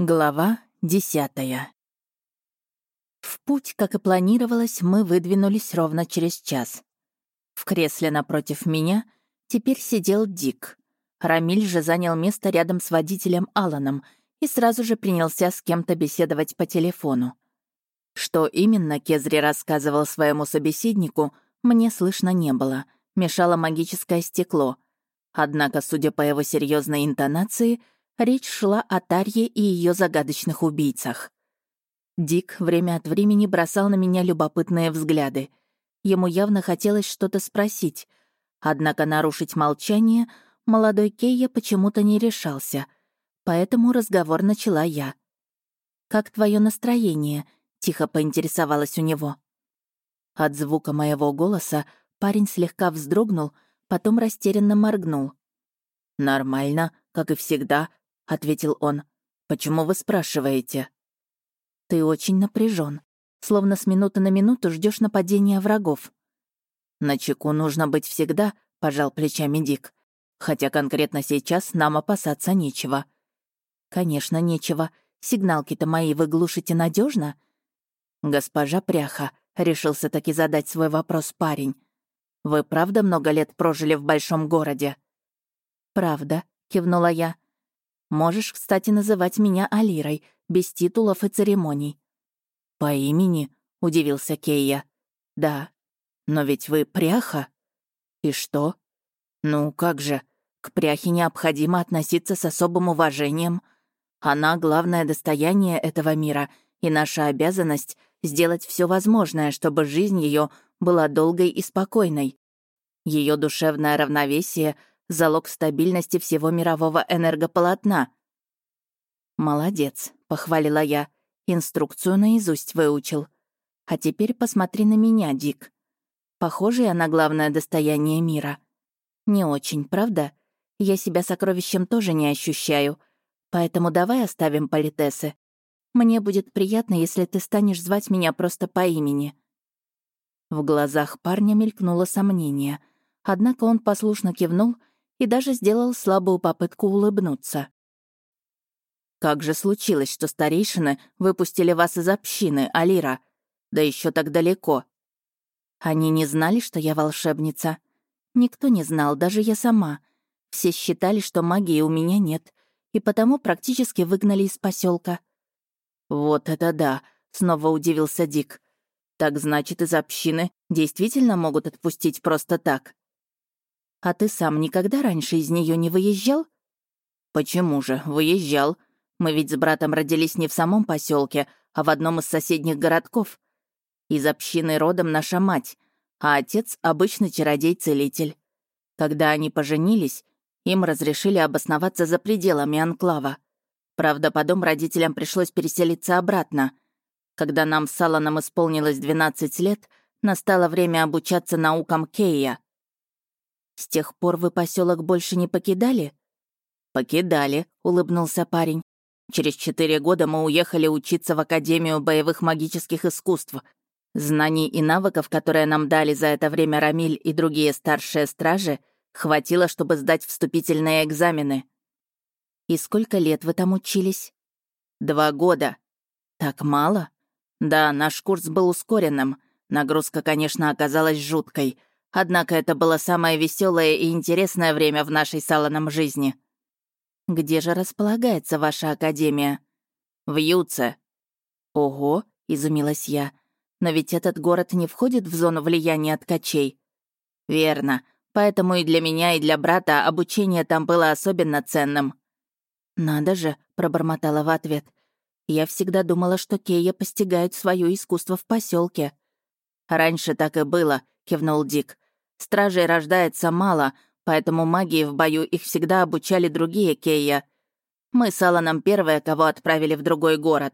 Глава десятая. В путь, как и планировалось, мы выдвинулись ровно через час. В кресле напротив меня теперь сидел Дик. Рамиль же занял место рядом с водителем Аланом и сразу же принялся с кем-то беседовать по телефону. Что именно Кезри рассказывал своему собеседнику, мне слышно не было, мешало магическое стекло. Однако, судя по его серьезной интонации, Речь шла о Тарье и ее загадочных убийцах. Дик время от времени бросал на меня любопытные взгляды. Ему явно хотелось что-то спросить. Однако нарушить молчание молодой Кейя почему-то не решался. Поэтому разговор начала я. «Как твое настроение?» — тихо поинтересовалась у него. От звука моего голоса парень слегка вздрогнул, потом растерянно моргнул. «Нормально, как и всегда», — ответил он. «Почему вы спрашиваете?» «Ты очень напряжен, словно с минуты на минуту ждешь нападения врагов». «На чеку нужно быть всегда», — пожал плечами Дик. «Хотя конкретно сейчас нам опасаться нечего». «Конечно, нечего. Сигналки-то мои вы глушите надежно? «Госпожа Пряха», — решился таки задать свой вопрос парень. «Вы правда много лет прожили в большом городе?» «Правда», — кивнула я. Можешь, кстати, называть меня Алирой, без титулов и церемоний». «По имени?» — удивился Кейя. «Да. Но ведь вы пряха?» «И что?» «Ну, как же, к пряхе необходимо относиться с особым уважением. Она — главное достояние этого мира, и наша обязанность — сделать все возможное, чтобы жизнь ее была долгой и спокойной. Ее душевное равновесие залог стабильности всего мирового энергополотна. «Молодец», — похвалила я. «Инструкцию наизусть выучил. А теперь посмотри на меня, Дик. Похоже я на главное достояние мира. Не очень, правда? Я себя сокровищем тоже не ощущаю. Поэтому давай оставим политесы. Мне будет приятно, если ты станешь звать меня просто по имени». В глазах парня мелькнуло сомнение, однако он послушно кивнул и даже сделал слабую попытку улыбнуться. «Как же случилось, что старейшины выпустили вас из общины, Алира? Да еще так далеко». Они не знали, что я волшебница. Никто не знал, даже я сама. Все считали, что магии у меня нет, и потому практически выгнали из поселка. «Вот это да!» — снова удивился Дик. «Так значит, из общины действительно могут отпустить просто так?» А ты сам никогда раньше из нее не выезжал? Почему же? Выезжал. Мы ведь с братом родились не в самом поселке, а в одном из соседних городков. Из общины родом наша мать, а отец — обычный чародей-целитель. Когда они поженились, им разрешили обосноваться за пределами анклава. Правда, потом родителям пришлось переселиться обратно. Когда нам с Алланом исполнилось 12 лет, настало время обучаться наукам Кейя. «С тех пор вы поселок больше не покидали?» «Покидали», — улыбнулся парень. «Через четыре года мы уехали учиться в Академию боевых магических искусств. Знаний и навыков, которые нам дали за это время Рамиль и другие старшие стражи, хватило, чтобы сдать вступительные экзамены». «И сколько лет вы там учились?» «Два года». «Так мало?» «Да, наш курс был ускоренным. Нагрузка, конечно, оказалась жуткой, Однако это было самое веселое и интересное время в нашей салоном жизни. Где же располагается ваша академия? В Юце. Ого, изумилась я. Но ведь этот город не входит в зону влияния ткачей. Верно. Поэтому и для меня, и для брата обучение там было особенно ценным. «Надо же», — пробормотала в ответ. «Я всегда думала, что Кея постигают свое искусство в поселке. «Раньше так и было», — кивнул Дик. Стражей рождается мало, поэтому магии в бою их всегда обучали другие Кейя. Мы с Аланом первые, кого отправили в другой город.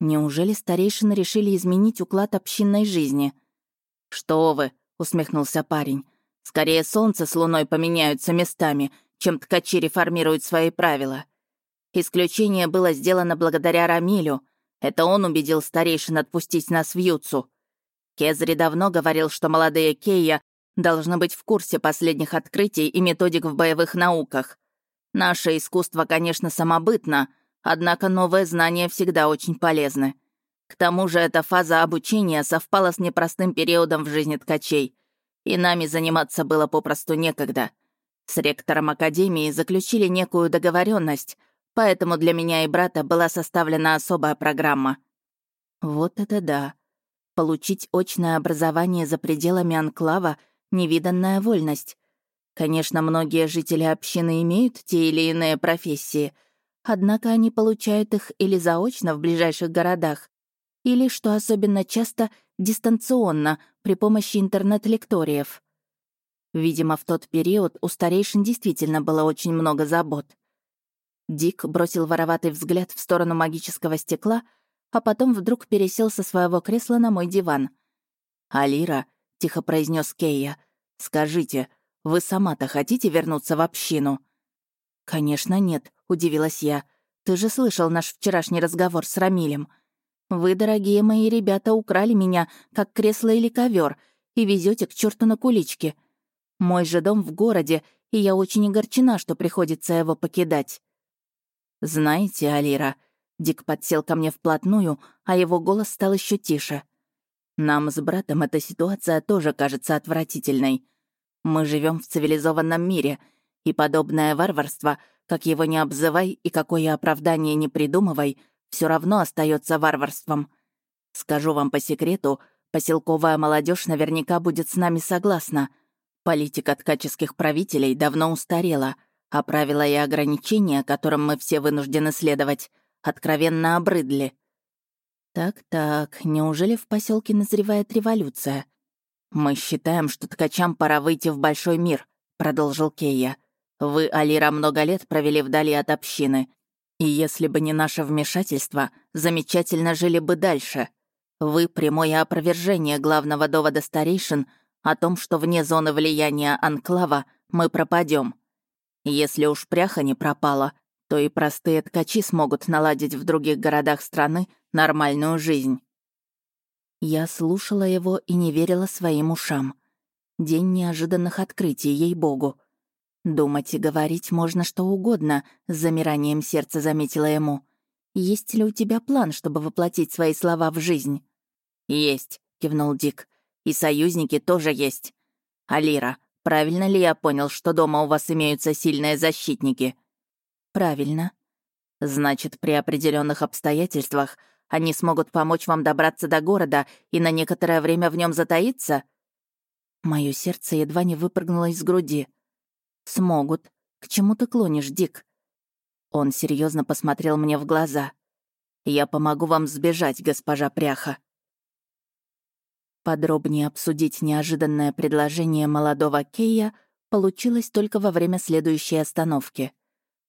Неужели старейшины решили изменить уклад общинной жизни? «Что вы», — усмехнулся парень. «Скорее солнце с луной поменяются местами, чем ткачи реформируют свои правила. Исключение было сделано благодаря Рамилю. Это он убедил старейшин отпустить нас в Юцу. Кезри давно говорил, что молодые Кейя должны быть в курсе последних открытий и методик в боевых науках. Наше искусство, конечно, самобытно, Однако новые знания всегда очень полезны. К тому же эта фаза обучения совпала с непростым периодом в жизни ткачей, и нами заниматься было попросту некогда. С ректором Академии заключили некую договоренность, поэтому для меня и брата была составлена особая программа. Вот это да. Получить очное образование за пределами анклава — невиданная вольность. Конечно, многие жители общины имеют те или иные профессии, однако они получают их или заочно в ближайших городах, или, что особенно часто, дистанционно, при помощи интернет-лекториев. Видимо, в тот период у старейшин действительно было очень много забот. Дик бросил вороватый взгляд в сторону магического стекла, а потом вдруг пересел со своего кресла на мой диван. «Алира», — тихо произнес Кейя, — «скажите, вы сама-то хотите вернуться в общину?» «Конечно нет», — удивилась я. «Ты же слышал наш вчерашний разговор с Рамилем. Вы, дорогие мои ребята, украли меня, как кресло или ковер, и везете к черту на куличке. Мой же дом в городе, и я очень огорчена, что приходится его покидать». «Знаете, Алира...» Дик подсел ко мне вплотную, а его голос стал еще тише. «Нам с братом эта ситуация тоже кажется отвратительной. Мы живем в цивилизованном мире, и подобное варварство, как его не обзывай и какое оправдание не придумывай, все равно остается варварством. Скажу вам по секрету, поселковая молодежь наверняка будет с нами согласна. Политика ткаческих правителей давно устарела, а правила и ограничения, которым мы все вынуждены следовать, откровенно обрыдли. Так-так, неужели в поселке назревает революция? Мы считаем, что ткачам пора выйти в большой мир, продолжил Кейя. Вы, Алира, много лет провели вдали от общины, и если бы не наше вмешательство, замечательно жили бы дальше. Вы — прямое опровержение главного довода старейшин о том, что вне зоны влияния анклава мы пропадем. Если уж пряха не пропала, то и простые ткачи смогут наладить в других городах страны нормальную жизнь. Я слушала его и не верила своим ушам. День неожиданных открытий, ей-богу. Думать и говорить можно что угодно, с замиранием сердца заметила ему. Есть ли у тебя план, чтобы воплотить свои слова в жизнь? Есть, кивнул Дик. И союзники тоже есть. Алира, правильно ли я понял, что дома у вас имеются сильные защитники? Правильно. Значит, при определенных обстоятельствах они смогут помочь вам добраться до города и на некоторое время в нем затаиться? Мое сердце едва не выпрыгнуло из груди. «Смогут. К чему ты клонишь, Дик?» Он серьезно посмотрел мне в глаза. «Я помогу вам сбежать, госпожа Пряха». Подробнее обсудить неожиданное предложение молодого Кея получилось только во время следующей остановки.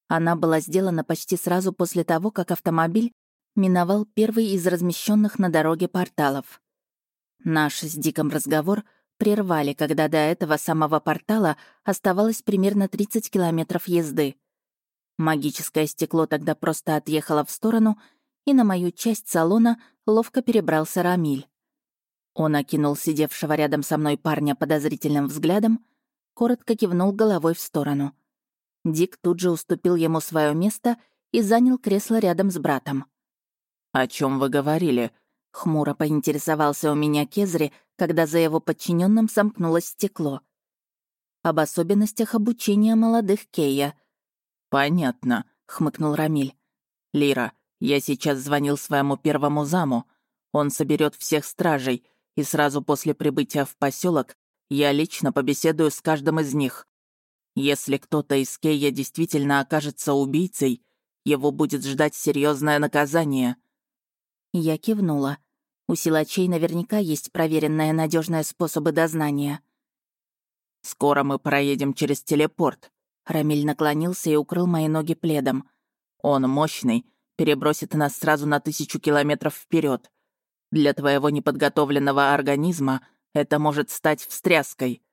Она была сделана почти сразу после того, как автомобиль миновал первый из размещенных на дороге порталов. Наш с Диком разговор — прервали, когда до этого самого портала оставалось примерно 30 километров езды. Магическое стекло тогда просто отъехало в сторону, и на мою часть салона ловко перебрался Рамиль. Он окинул сидевшего рядом со мной парня подозрительным взглядом, коротко кивнул головой в сторону. Дик тут же уступил ему свое место и занял кресло рядом с братом. «О чем вы говорили?» — хмуро поинтересовался у меня Кезри, когда за его подчиненным сомкнулось стекло. Об особенностях обучения молодых Кея. «Понятно», — хмыкнул Рамиль. «Лира, я сейчас звонил своему первому заму. Он соберет всех стражей, и сразу после прибытия в поселок я лично побеседую с каждым из них. Если кто-то из Кея действительно окажется убийцей, его будет ждать серьезное наказание». Я кивнула. У силачей наверняка есть проверенные надежные способы дознания. «Скоро мы проедем через телепорт». Рамиль наклонился и укрыл мои ноги пледом. «Он мощный, перебросит нас сразу на тысячу километров вперед. Для твоего неподготовленного организма это может стать встряской.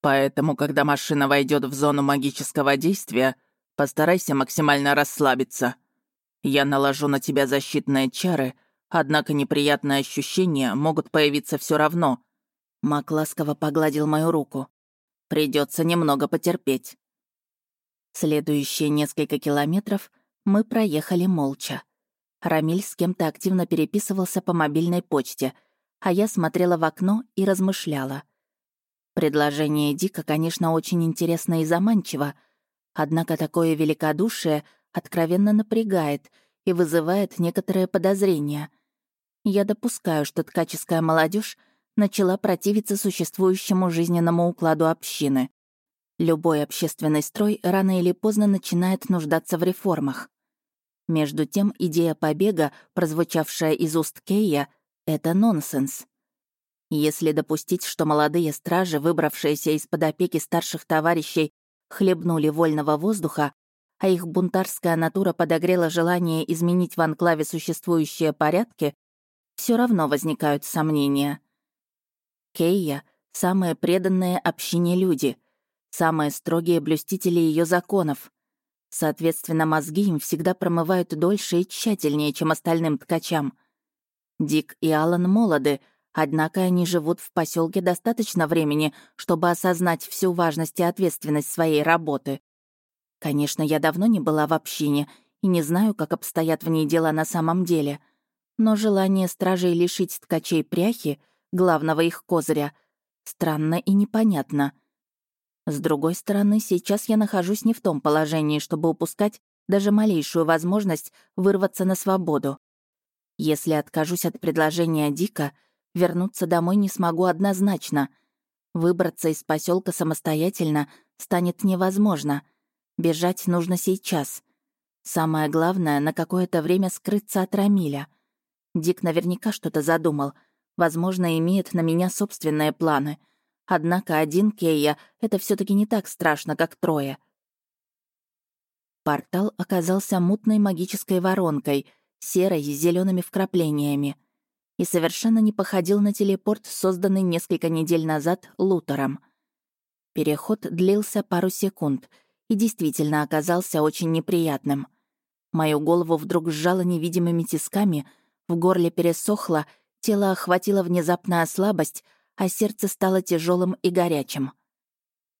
Поэтому, когда машина войдет в зону магического действия, постарайся максимально расслабиться. Я наложу на тебя защитные чары — Однако неприятные ощущения могут появиться все равно. Мак ласково погладил мою руку. Придется немного потерпеть. Следующие несколько километров Мы проехали молча. Рамиль с кем-то активно переписывался по мобильной почте, а я смотрела в окно и размышляла. Предложение Дика, конечно, очень интересно и заманчиво, однако такое великодушие откровенно напрягает и вызывает некоторые подозрения. Я допускаю, что ткаческая молодежь начала противиться существующему жизненному укладу общины. Любой общественный строй рано или поздно начинает нуждаться в реформах. Между тем, идея побега, прозвучавшая из уст Кейя, — это нонсенс. Если допустить, что молодые стражи, выбравшиеся из-под опеки старших товарищей, хлебнули вольного воздуха, а их бунтарская натура подогрела желание изменить в анклаве существующие порядки, все равно возникают сомнения. Кейя — самые преданные общине люди, самые строгие блюстители ее законов. Соответственно, мозги им всегда промывают дольше и тщательнее, чем остальным ткачам. Дик и Алан молоды, однако они живут в поселке достаточно времени, чтобы осознать всю важность и ответственность своей работы. Конечно, я давно не была в общине и не знаю, как обстоят в ней дела на самом деле. Но желание стражей лишить ткачей пряхи, главного их козыря, странно и непонятно — с другой стороны, сейчас я нахожусь не в том положении, чтобы упускать даже малейшую возможность вырваться на свободу. Если откажусь от предложения Дика, вернуться домой не смогу однозначно. Выбраться из поселка самостоятельно станет невозможно. Бежать нужно сейчас. Самое главное — на какое-то время скрыться от Рамиля. Дик наверняка что-то задумал. Возможно, имеет на меня собственные планы — Однако один Кейя — это все таки не так страшно, как трое. Портал оказался мутной магической воронкой, серой с зелеными вкраплениями, и совершенно не походил на телепорт, созданный несколько недель назад Лутером. Переход длился пару секунд и действительно оказался очень неприятным. Мою голову вдруг сжало невидимыми тисками, в горле пересохло, тело охватило внезапная слабость — а сердце стало тяжелым и горячим.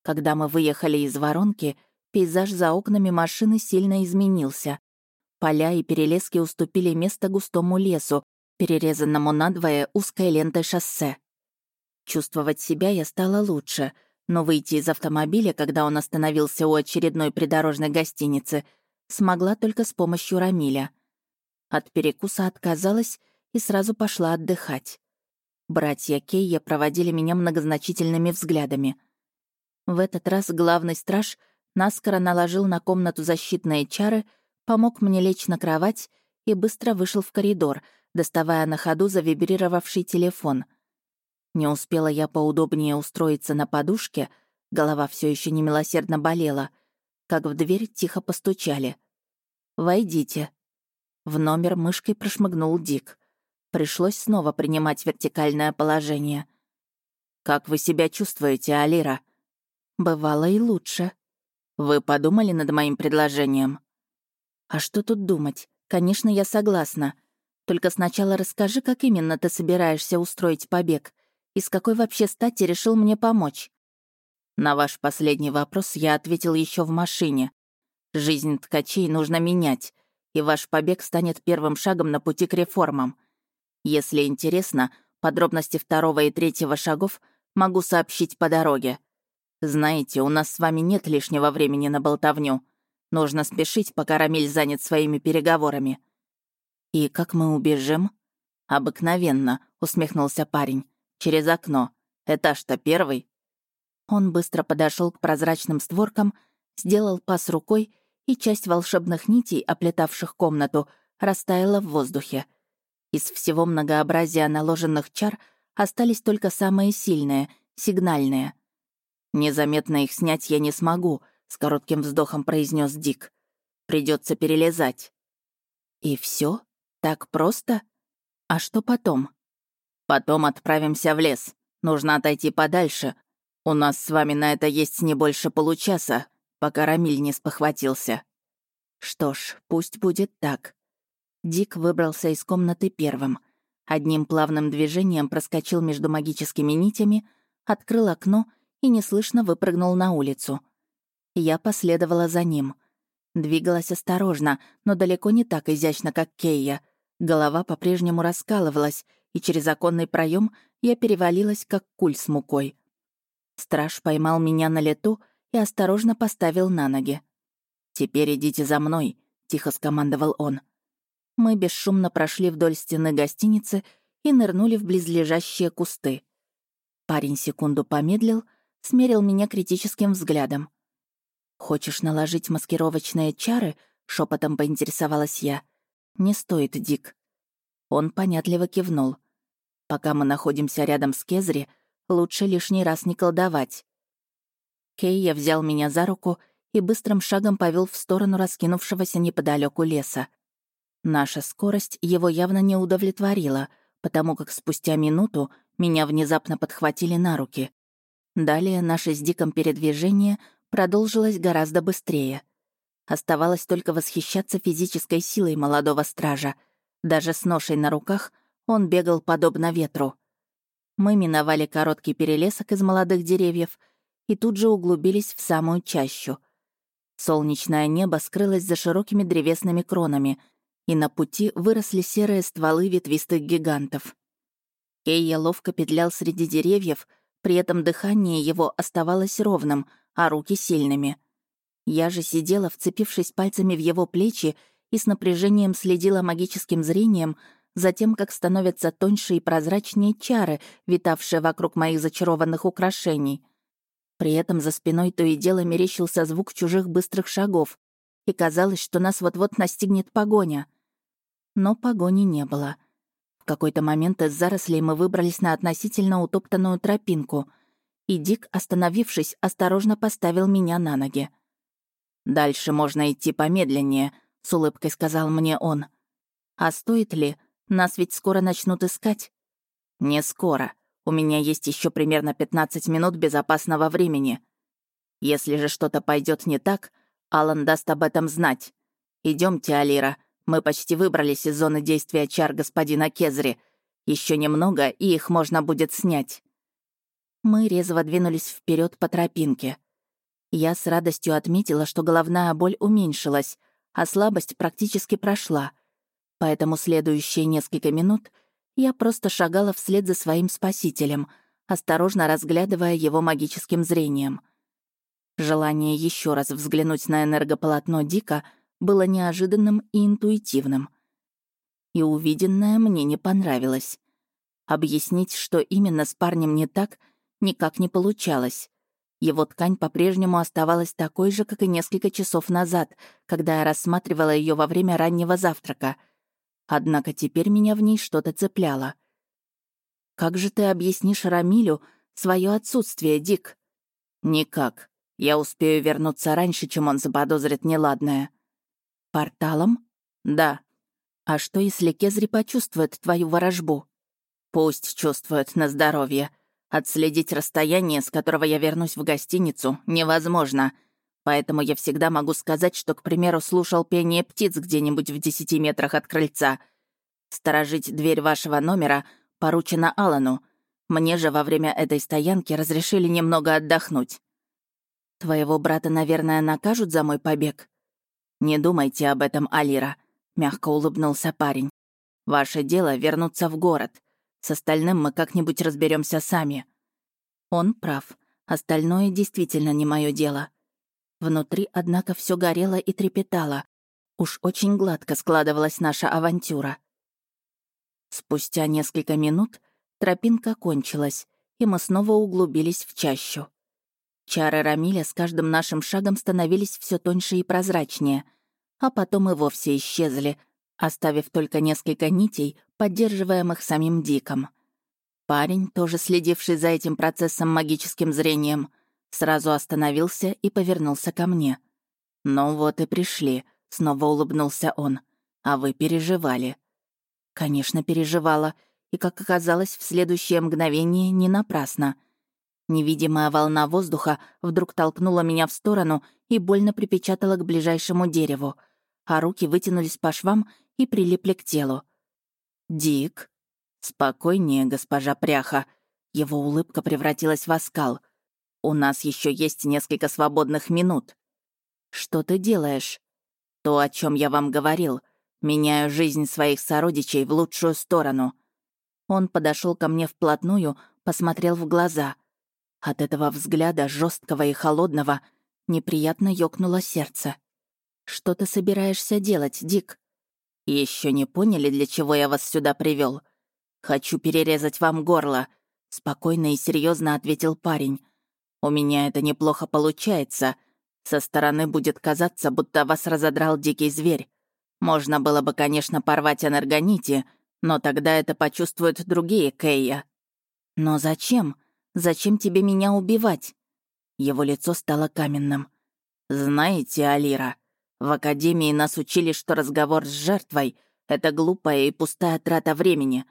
Когда мы выехали из воронки, пейзаж за окнами машины сильно изменился. Поля и перелески уступили место густому лесу, перерезанному надвое узкой лентой шоссе. Чувствовать себя я стала лучше, но выйти из автомобиля, когда он остановился у очередной придорожной гостиницы, смогла только с помощью Рамиля. От перекуса отказалась и сразу пошла отдыхать. Братья Кейя проводили меня многозначительными взглядами. В этот раз главный страж наскоро наложил на комнату защитные чары, помог мне лечь на кровать и быстро вышел в коридор, доставая на ходу завибрировавший телефон. Не успела я поудобнее устроиться на подушке, голова все еще немилосердно болела, как в дверь тихо постучали. «Войдите». В номер мышкой прошмыгнул Дик. Пришлось снова принимать вертикальное положение. «Как вы себя чувствуете, Алира?» «Бывало и лучше». «Вы подумали над моим предложением?» «А что тут думать? Конечно, я согласна. Только сначала расскажи, как именно ты собираешься устроить побег, и с какой вообще стати решил мне помочь?» На ваш последний вопрос я ответил еще в машине. Жизнь ткачей нужно менять, и ваш побег станет первым шагом на пути к реформам. Если интересно, подробности второго и третьего шагов могу сообщить по дороге. Знаете, у нас с вами нет лишнего времени на болтовню. Нужно спешить, пока Рамиль занят своими переговорами. И как мы убежим? Обыкновенно, усмехнулся парень. Через окно. Этаж-то первый. Он быстро подошел к прозрачным створкам, сделал пас рукой, и часть волшебных нитей, оплетавших комнату, растаяла в воздухе — из всего многообразия наложенных чар остались только самые сильные, сигнальные. «Незаметно их снять я не смогу», — с коротким вздохом произнес Дик. Придется перелезать». «И все? Так просто? А что потом?» «Потом отправимся в лес. Нужно отойти подальше. У нас с вами на это есть не больше получаса, пока Рамиль не спохватился». «Что ж, пусть будет так. Дик выбрался из комнаты первым. Одним плавным движением проскочил между магическими нитями, открыл окно и неслышно выпрыгнул на улицу. Я последовала за ним. Двигалась осторожно, но далеко не так изящно, как Кейя. Голова по-прежнему раскалывалась, и через оконный проем я перевалилась, как куль с мукой. Страж поймал меня на лету и осторожно поставил на ноги. «Теперь идите за мной», — тихо скомандовал он. Мы бесшумно прошли вдоль стены гостиницы и нырнули в близлежащие кусты. Парень секунду помедлил, смерил меня критическим взглядом. «Хочешь наложить маскировочные чары?» — шепотом поинтересовалась я. «Не стоит, Дик». Он понятливо кивнул. «Пока мы находимся рядом с Кезри, лучше лишний раз не колдовать». Кейя взял меня за руку и быстрым шагом повел в сторону раскинувшегося неподалеку леса. Наша скорость его явно не удовлетворила, потому как спустя минуту меня внезапно подхватили на руки. Далее наше с Диком передвижение продолжилось гораздо быстрее. Оставалось только восхищаться физической силой молодого стража. Даже с ношей на руках он бегал подобно ветру. Мы миновали короткий перелесок из молодых деревьев и тут же углубились в самую чащу. Солнечное небо скрылось за широкими древесными кронами, и на пути выросли серые стволы ветвистых гигантов. Кейя ловко петлял среди деревьев, при этом дыхание его оставалось ровным, а руки сильными. Я же сидела, вцепившись пальцами в его плечи и с напряжением следила магическим зрением за тем, как становятся тоньше и прозрачнее чары, витавшие вокруг моих зачарованных украшений. При этом за спиной то и дело мерещился звук чужих быстрых шагов, и казалось, что нас вот-вот настигнет погоня. Но погони не было. В какой-то момент из зарослей мы выбрались на относительно утоптанную тропинку, и Дик, остановившись, осторожно поставил меня на ноги. «Дальше можно идти помедленнее», — с улыбкой сказал мне он. «А стоит ли? Нас ведь скоро начнут искать». «Не скоро. У меня есть еще примерно 15 минут безопасного времени. Если же что-то пойдет не так, Алан даст об этом знать. Идемте, Алира. Мы почти выбрались из зоны действия чар господина Кезри. Еще немного, и их можно будет снять. Мы резво двинулись вперед по тропинке. Я с радостью отметила, что головная боль уменьшилась, а слабость практически прошла. Поэтому следующие несколько минут — я просто шагала вслед за своим спасителем, осторожно разглядывая его магическим зрением. Желание еще раз взглянуть на энергополотно Дика было неожиданным и интуитивным. И увиденное мне не понравилось. Объяснить, что именно с парнем не так, никак не получалось. Его ткань по-прежнему оставалась такой же, как и несколько часов назад, когда я рассматривала ее во время раннего завтрака — Однако теперь меня в ней что-то цепляло. «Как же ты объяснишь Рамилю свое отсутствие, Дик?» «Никак. Я успею вернуться раньше, чем он заподозрит неладное». «Порталом?» «Да». «А что, если Кезри почувствует твою ворожбу?» «Пусть чувствует на здоровье. Отследить расстояние, с которого я вернусь в гостиницу, невозможно. Поэтому я всегда могу сказать, что, к примеру, слушал пение птиц где-нибудь в десяти метрах от крыльца. Сторожить дверь вашего номера поручено Алану. Мне же во время этой стоянки разрешили немного отдохнуть. Твоего брата, наверное, накажут за мой побег? Не думайте об этом, Алира, мягко улыбнулся парень. Ваше дело вернуться в город. С остальным мы как-нибудь разберемся сами. Он прав. Остальное действительно не мое дело. Внутри, однако, все горело и трепетало. Уж очень гладко складывалась наша авантюра. Спустя несколько минут тропинка кончилась, и мы снова углубились в чащу. Чары Рамиля с каждым нашим шагом становились все тоньше и прозрачнее, а потом и вовсе исчезли, оставив только несколько нитей, поддерживаемых самим Диком. Парень, тоже следивший за этим процессом магическим зрением, Сразу остановился и повернулся ко мне. «Ну вот и пришли», — снова улыбнулся он. «А вы переживали». Конечно, переживала, и, как оказалось, в следующее мгновение не напрасно. Невидимая волна воздуха вдруг толкнула меня в сторону и больно припечатала к ближайшему дереву, а руки вытянулись по швам и прилипли к телу. «Дик?» «Спокойнее, госпожа Пряха». Его улыбка превратилась в оскал. У нас еще есть несколько свободных минут». «Что ты делаешь?» То, о чем я вам говорил. Меняю жизнь своих сородичей в лучшую сторону. Он подошел ко мне вплотную, посмотрел в глаза. От этого взгляда, жесткого и холодного, неприятно ёкнуло сердце. «Что ты собираешься делать, Дик?» Еще не поняли, для чего я вас сюда привел? Хочу перерезать вам горло», — спокойно и серьезно ответил парень. «У меня это неплохо получается. Со стороны будет казаться, будто вас разодрал дикий зверь. Можно было бы, конечно, порвать энергонити, но тогда это почувствуют другие Кэйя. Но зачем? Зачем тебе меня убивать? Его лицо стало каменным. Знаете, Алира, в академии нас учили, что разговор с жертвой — это глупая и пустая трата времени.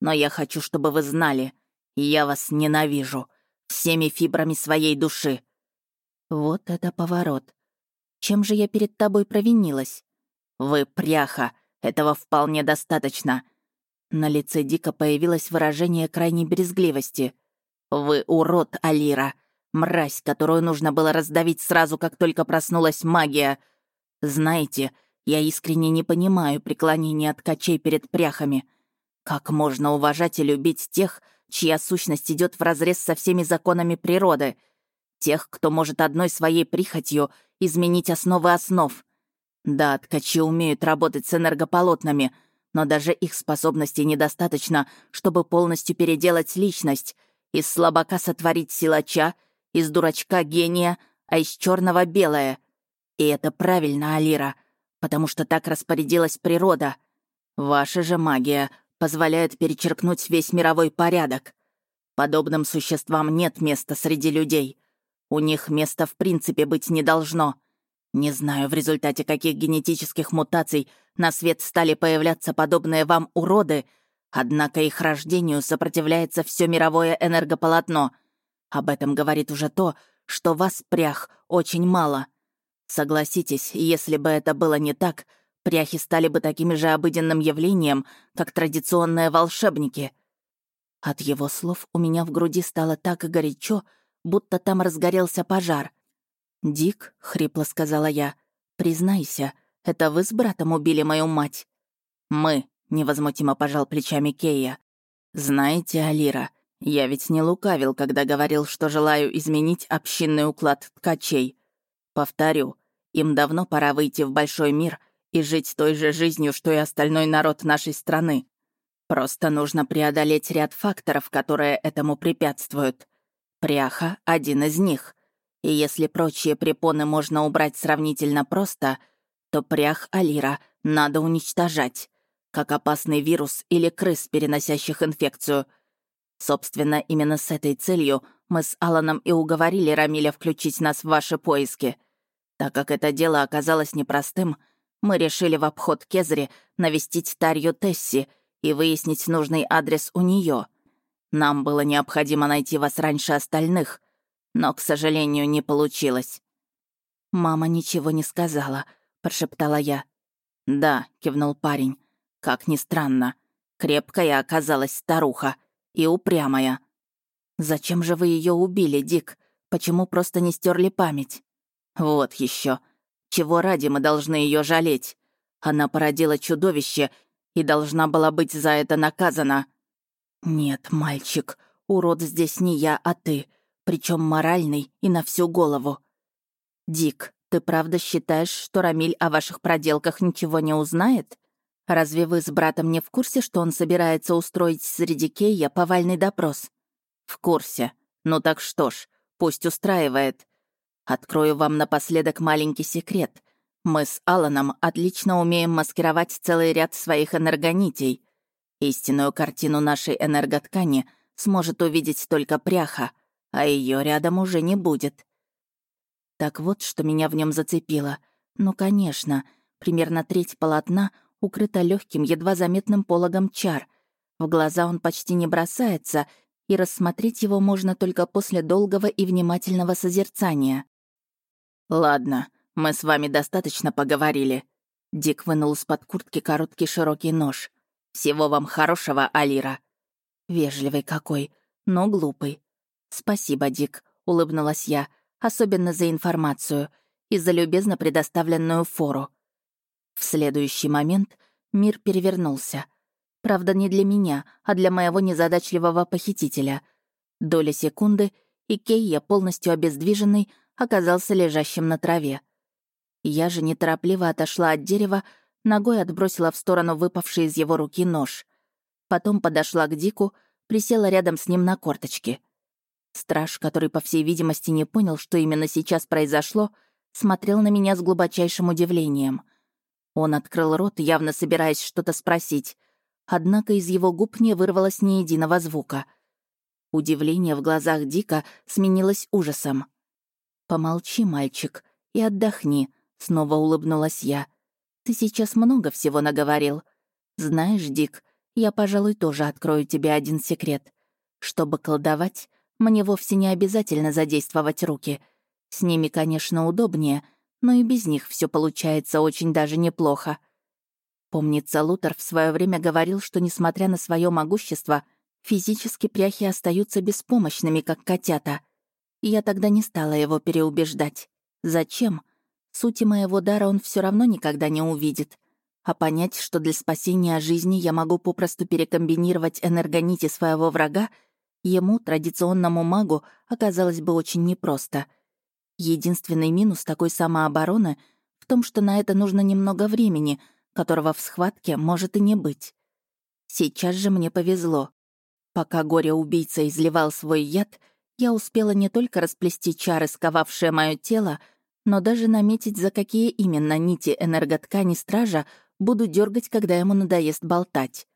Но я хочу, чтобы вы знали, я вас ненавижу всеми фибрами своей души. Вот это поворот. Чем же я перед тобой провинилась? Вы пряха, этого вполне достаточно. На лице Дика появилось выражение крайней брезгливости. «Вы урод, Алира! Мразь, которую нужно было раздавить сразу, как только проснулась магия! Знаете, я искренне не понимаю преклонения ткачей перед пряхами. Как можно уважать и любить тех, чья сущность идет вразрез со всеми законами природы? Тех, кто может одной своей прихотью изменить основы основ? Да, ткачи умеют работать с энергополотнами — но даже их способностей недостаточно, чтобы полностью переделать личность, из слабака сотворить силача, из дурачка гения, а из черного белое. И это правильно, Алира, потому что так распорядилась природа. Ваша же магия позволяет перечеркнуть весь мировой порядок. Подобным существам нет места среди людей. У них места в принципе быть не должно — не знаю, в результате каких генетических мутаций на свет стали появляться подобные вам уроды, однако их рождению сопротивляется все мировое энергополотно. Об этом говорит уже то, что вас, прях, очень мало. Согласитесь, если бы это было не так, пряхи стали бы таким же обыденным явлением, как традиционные волшебники. От его слов у меня в груди стало так горячо, будто там разгорелся пожар — «Дик», — хрипло сказала я, — «признайся, это вы с братом убили мою мать?» «Мы», — невозмутимо пожал плечами Кея. «Знаете, Алира, я ведь не лукавил, когда говорил, что желаю изменить общинный уклад ткачей. Повторю, им давно пора выйти в большой мир и жить той же жизнью, что и остальной народ нашей страны. Просто нужно преодолеть ряд факторов, которые этому препятствуют. Пряха — один из них. И если прочие препоны можно убрать сравнительно просто, то прях Алира надо уничтожать, как опасный вирус или крыс, переносящих инфекцию. Собственно, именно с этой целью мы с Аланом и уговорили Рамиля включить нас в ваши поиски. Так как это дело оказалось непростым, мы решили в обход Кезри навестить Тарью Тесси и выяснить нужный адрес у нее. Нам было необходимо найти вас раньше остальных — но, к сожалению, не получилось». «Мама ничего не сказала», — прошептала я. «Да», — кивнул парень. «Как ни странно. Крепкая оказалась старуха и упрямая. Зачем же вы ее убили, Дик? Почему просто не стерли память? Вот еще. Чего ради мы должны ее жалеть? Она породила чудовище и должна была быть за это наказана. Нет, мальчик, урод здесь не я, а ты причем моральный и на всю голову. Дик, ты правда считаешь, что Рамиль о ваших проделках ничего не узнает? Разве вы с братом не в курсе, что он собирается устроить среди Кейя повальный допрос? В курсе. Ну так что ж, пусть устраивает. Открою вам напоследок маленький секрет. Мы с Аланом отлично умеем маскировать целый ряд своих энергонитей. Истинную картину нашей энерготкани сможет увидеть только пряха — а ее рядом уже не будет. Так вот, что меня в нем зацепило. Ну, конечно, примерно треть полотна укрыта легким, едва заметным пологом чар. В глаза он почти не бросается, и рассмотреть его можно только после долгого и внимательного созерцания. «Ладно, мы с вами достаточно поговорили». Дик вынул из-под куртки короткий широкий нож. «Всего вам хорошего, Алира». Вежливый какой, но глупый. «Спасибо, Дик», — улыбнулась я, особенно за информацию и за любезно предоставленную фору. В следующий момент мир перевернулся. Правда, не для меня, а для моего незадачливого похитителя. Доля секунды, и Кейя, полностью обездвиженный, оказался лежащим на траве. Я же неторопливо отошла от дерева, ногой отбросила в сторону выпавший из его руки нож. Потом подошла к Дику, присела рядом с ним на корточки. Страж, который, по всей видимости, не понял, что именно сейчас произошло, смотрел на меня с глубочайшим удивлением. Он открыл рот, явно собираясь что-то спросить, однако из его губ не вырвалось ни единого звука. Удивление в глазах Дика сменилось ужасом. «Помолчи, мальчик, и отдохни», — снова улыбнулась я. «Ты сейчас много всего наговорил. Знаешь, Дик, я, пожалуй, тоже открою тебе один секрет. Чтобы колдовать, мне вовсе не обязательно задействовать руки. С ними, конечно, удобнее, но и без них все получается очень даже неплохо. Помнится, Лутер в свое время говорил, что, несмотря на свое могущество, физически пряхи остаются беспомощными, как котята. Я тогда не стала его переубеждать. Зачем? Сути моего дара он все равно никогда не увидит. А понять, что для спасения жизни я могу попросту перекомбинировать энергонити своего врага — Ему, традиционному магу, оказалось бы очень непросто. Единственный минус такой самообороны в том, что на это нужно немного времени, которого в схватке может и не быть. Сейчас же мне повезло. Пока горе-убийца изливал свой яд, я успела не только расплести чары, сковавшие мое тело, но даже наметить, за какие именно нити энерготкани стража буду дергать, когда ему надоест болтать.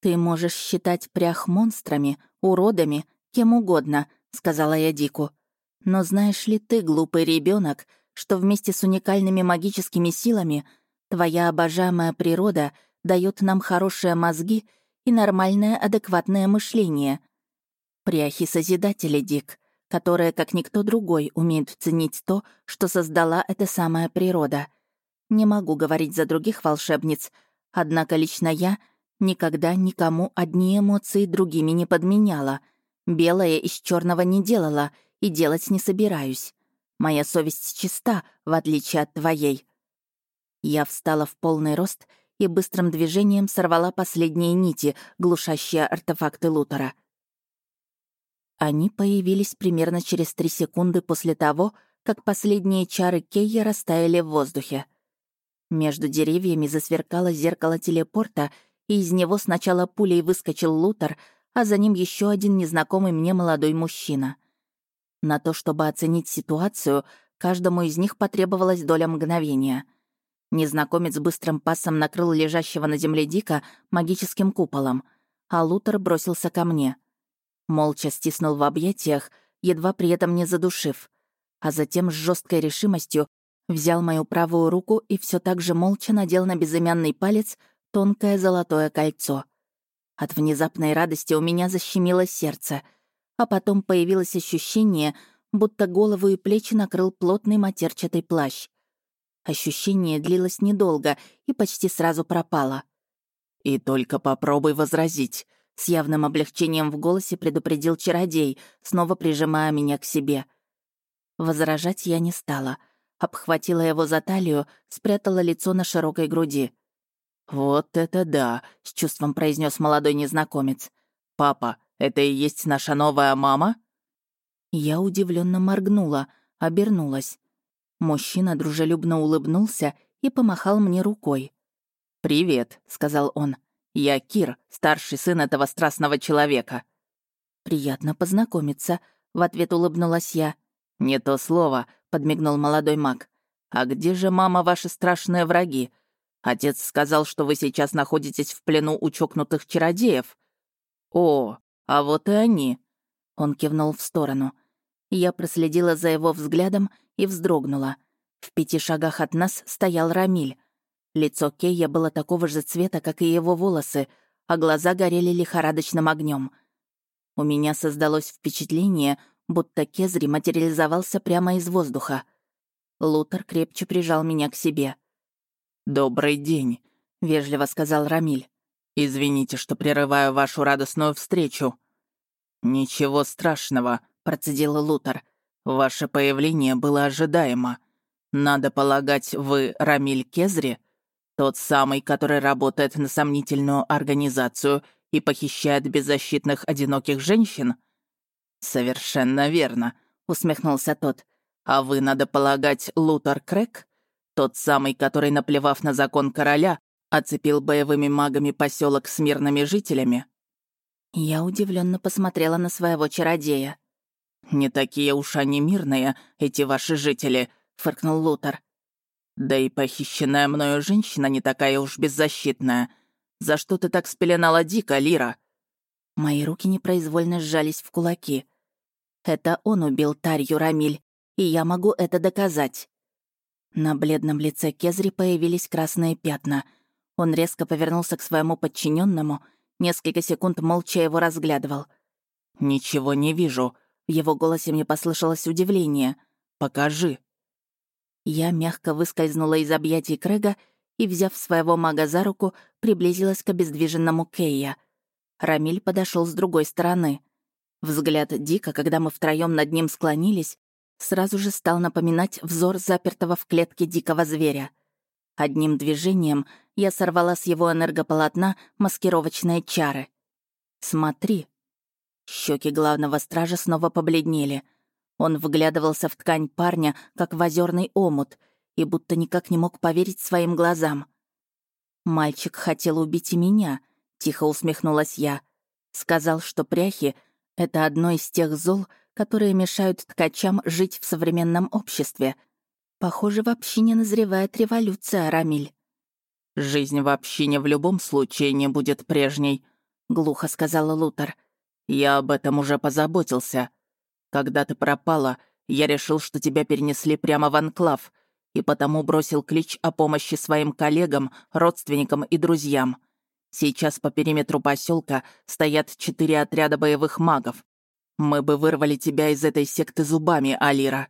«Ты можешь считать прях монстрами, уродами, кем угодно», — сказала я Дику. «Но знаешь ли ты, глупый ребенок, что вместе с уникальными магическими силами твоя обожаемая природа дает нам хорошие мозги и нормальное адекватное мышление? Пряхи-созидатели, Дик, которые, как никто другой, умеют ценить то, что создала эта самая природа. Не могу говорить за других волшебниц, однако лично я — Никогда никому одни эмоции другими не подменяла. Белое из черного не делала и делать не собираюсь. Моя совесть чиста, в отличие от твоей. Я встала в полный рост и быстрым движением сорвала последние нити, глушащие артефакты Лутера. Они появились примерно через три секунды после того, как последние чары Кейя растаяли в воздухе. Между деревьями засверкало зеркало телепорта — и из него сначала пулей выскочил Лутер, а за ним еще один незнакомый мне молодой мужчина. На то, чтобы оценить ситуацию, каждому из них потребовалась доля мгновения. Незнакомец быстрым пасом накрыл лежащего на земле Дика магическим куполом, а Лутер бросился ко мне. Молча стиснул в объятиях, едва при этом не задушив, а затем с жесткой решимостью взял мою правую руку и все так же молча надел на безымянный палец тонкое золотое кольцо. От внезапной радости у меня защемило сердце, а потом появилось ощущение, будто голову и плечи накрыл плотный матерчатый плащ. Ощущение длилось недолго и почти сразу пропало. «И только попробуй возразить», — с явным облегчением в голосе предупредил чародей, снова прижимая меня к себе. Возражать я не стала. Обхватила его за талию, спрятала лицо на широкой груди. «Вот это да!» — с чувством произнес молодой незнакомец. «Папа, это и есть наша новая мама?» Я удивленно моргнула, обернулась. Мужчина дружелюбно улыбнулся и помахал мне рукой. «Привет», — сказал он. «Я Кир, старший сын этого страстного человека». «Приятно познакомиться», — в ответ улыбнулась я. «Не то слово», — подмигнул молодой маг. «А где же, мама, ваши страшные враги? Отец сказал, что вы сейчас находитесь в плену у чокнутых чародеев. О, а вот и они. Он кивнул в сторону. Я проследила за его взглядом и вздрогнула. В пяти шагах от нас стоял Рамиль. Лицо Кейя было такого же цвета, как и его волосы, а глаза горели лихорадочным огнем. У меня создалось впечатление, будто Кезри материализовался прямо из воздуха. Лутер крепче прижал меня к себе — «Добрый день», — вежливо сказал Рамиль. «Извините, что прерываю вашу радостную встречу». «Ничего страшного», — процедил Лутер. «Ваше появление было ожидаемо. Надо полагать, вы Рамиль Кезри? Тот самый, который работает на сомнительную организацию и похищает беззащитных одиноких женщин? Совершенно верно, усмехнулся тот. А вы, надо полагать, Лутер Крэк? Тот самый, который, наплевав на закон короля, оцепил боевыми магами поселок с мирными жителями? Я удивленно посмотрела на своего чародея. «Не такие уж они мирные, эти ваши жители», — фыркнул Лутер. Да и похищенная мною женщина не такая уж беззащитная. За что ты так спеленала Дика, Лира?» Мои руки непроизвольно сжались в кулаки. Это он убил Тарью Рамиль, и я могу это доказать. На бледном лице Кезри появились красные пятна. Он резко повернулся к своему подчиненному, несколько секунд молча его разглядывал. «Ничего не вижу», — в его голосе мне послышалось удивление. «Покажи». Я мягко выскользнула из объятий Крэга и, взяв своего мага за руку, приблизилась к обездвиженному Кейя. Рамиль подошел с другой стороны. Взгляд Дика, когда мы втроем над ним склонились, сразу же стал напоминать взор запертого в клетке дикого зверя. Одним движением я сорвала с его энергополотна маскировочные чары. «Смотри». Щеки главного стража снова побледнели — он вглядывался в ткань парня, как в озерный омут, и будто никак не мог поверить своим глазам. «Мальчик хотел убить и меня», — тихо усмехнулась я. Сказал, что пряхи — это одно из тех зол, которые мешают ткачам жить в современном обществе. Похоже, вообще не назревает революция, Рамиль. «Жизнь в общине в любом случае не будет прежней», — глухо сказала Лутер. «Я об этом уже позаботился. Когда ты пропала, я решил, что тебя перенесли прямо в анклав, и потому бросил клич о помощи своим коллегам, родственникам и друзьям. Сейчас по периметру поселка стоят четыре отряда боевых магов. Мы бы вырвали тебя из этой секты зубами, Алира».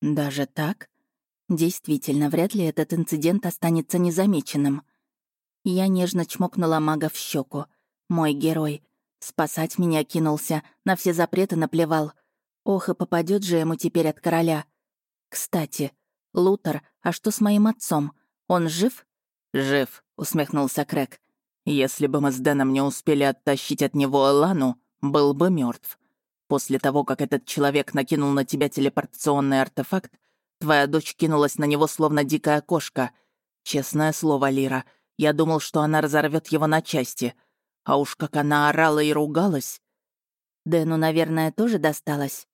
«Даже так? Действительно, вряд ли этот инцидент останется незамеченным». Я нежно чмокнула мага в щеку. Мой герой. Спасать меня кинулся, на все запреты наплевал. Ох, и попадет же ему теперь от короля. Кстати, Лутер, а что с моим отцом? Он жив? Жив, усмехнулся Крэк. Если бы мы с Дэном не успели оттащить от него Элану, был бы мертв. После того, как этот человек накинул на тебя телепортационный артефакт, твоя дочь кинулась на него словно дикая кошка. Честное слово, Лира, я думал, что она разорвет его на части. А уж как она орала и ругалась. Дэну, наверное, тоже досталось.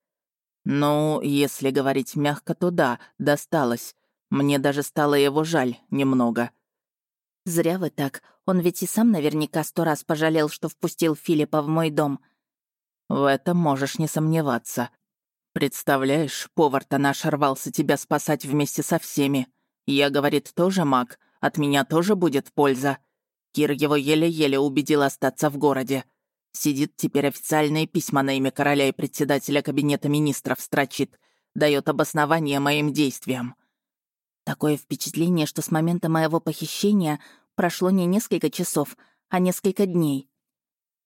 «Ну, если говорить мягко, то да, досталось. Мне даже стало его жаль немного». «Зря вы так. Он ведь и сам наверняка сто раз пожалел, что впустил Филиппа в мой дом». «В этом можешь не сомневаться. Представляешь, повар-то наш рвался тебя спасать вместе со всеми. Я, говорит, тоже маг, от меня тоже будет польза. Кир его еле-еле убедил остаться в городе. Сидит теперь официальные письма на имя короля и председателя кабинета министров строчит, дает обоснование моим действиям. Такое впечатление, что с момента моего похищения прошло не несколько часов, а несколько дней.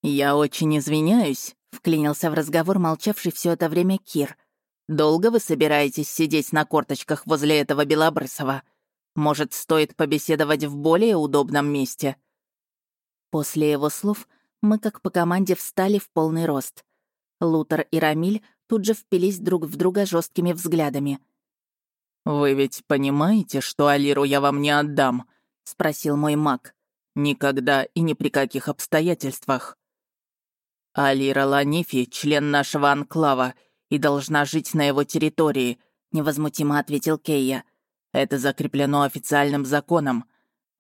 «Я очень извиняюсь», — вклинился в разговор молчавший все это время Кир. «Долго вы собираетесь сидеть на корточках возле этого Белобрысова? Может, стоит побеседовать в более удобном месте?» После его слов мы как по команде встали в полный рост. Лутер и Рамиль тут же впились друг в друга жесткими взглядами. «Вы ведь понимаете, что Алиру я вам не отдам?» — спросил мой маг. «Никогда и ни при каких обстоятельствах». «Алира Ланифи — член нашего анклава и должна жить на его территории», — невозмутимо ответил Кейя. «Это закреплено официальным законом.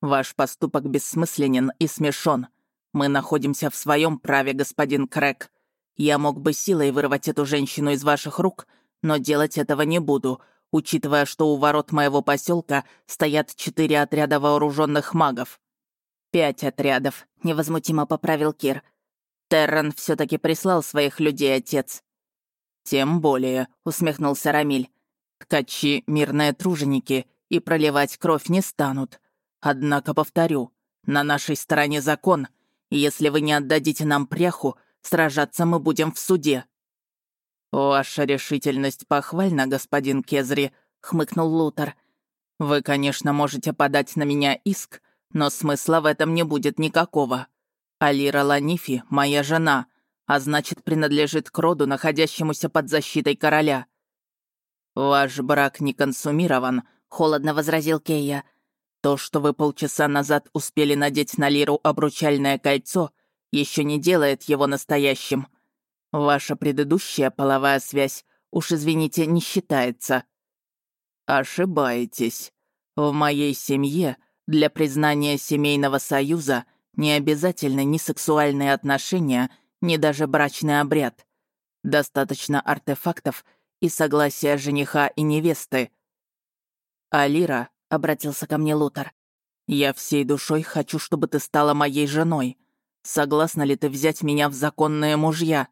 Ваш поступок бессмысленен и смешон. Мы находимся в своем праве, господин Крэк. Я мог бы силой вырвать эту женщину из ваших рук, но делать этого не буду, учитывая, что у ворот моего поселка стоят четыре отряда вооруженных магов. Пять отрядов, невозмутимо поправил Кир. Терран все таки прислал своих людей, отец. Тем более, усмехнулся Рамиль. Ткачи — мирные труженики, и проливать кровь не станут. Однако, повторю, на нашей стороне закон — если вы не отдадите нам пряху, сражаться мы будем в суде». «Ваша решительность похвальна, господин Кезри», — хмыкнул Лутер. «Вы, конечно, можете подать на меня иск, но смысла в этом не будет никакого. Алира Ланифи — моя жена, а значит, принадлежит к роду, находящемуся под защитой короля. Ваш брак не консумирован, — холодно возразил Кейя. То, что вы полчаса назад успели надеть на Лиру обручальное кольцо, еще не делает его настоящим. Ваша предыдущая половая связь, уж извините, не считается. Ошибаетесь. В моей семье для признания семейного союза не обязательно ни сексуальные отношения, ни даже брачный обряд. Достаточно артефактов и согласия жениха и невесты. «Алира», — обратился ко мне Лутер, — «я всей душой хочу, чтобы ты стала моей женой. Согласна ли ты взять меня в законные мужья?»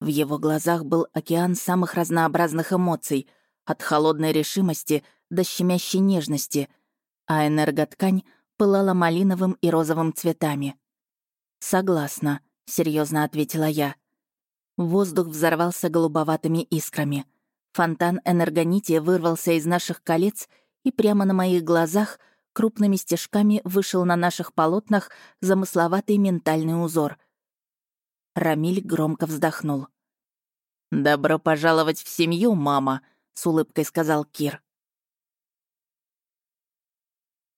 В его глазах был океан самых разнообразных эмоций, от холодной решимости до щемящей нежности, а энерготкань пылала малиновым и розовым цветами. «Согласна», — серьезно ответила я. Воздух взорвался голубоватыми искрами. Фонтан энергонити вырвался из наших колец и прямо на моих глазах крупными стежками вышел на наших полотнах замысловатый ментальный узор. Рамиль громко вздохнул. «Добро пожаловать в семью, мама», — с улыбкой сказал Кир.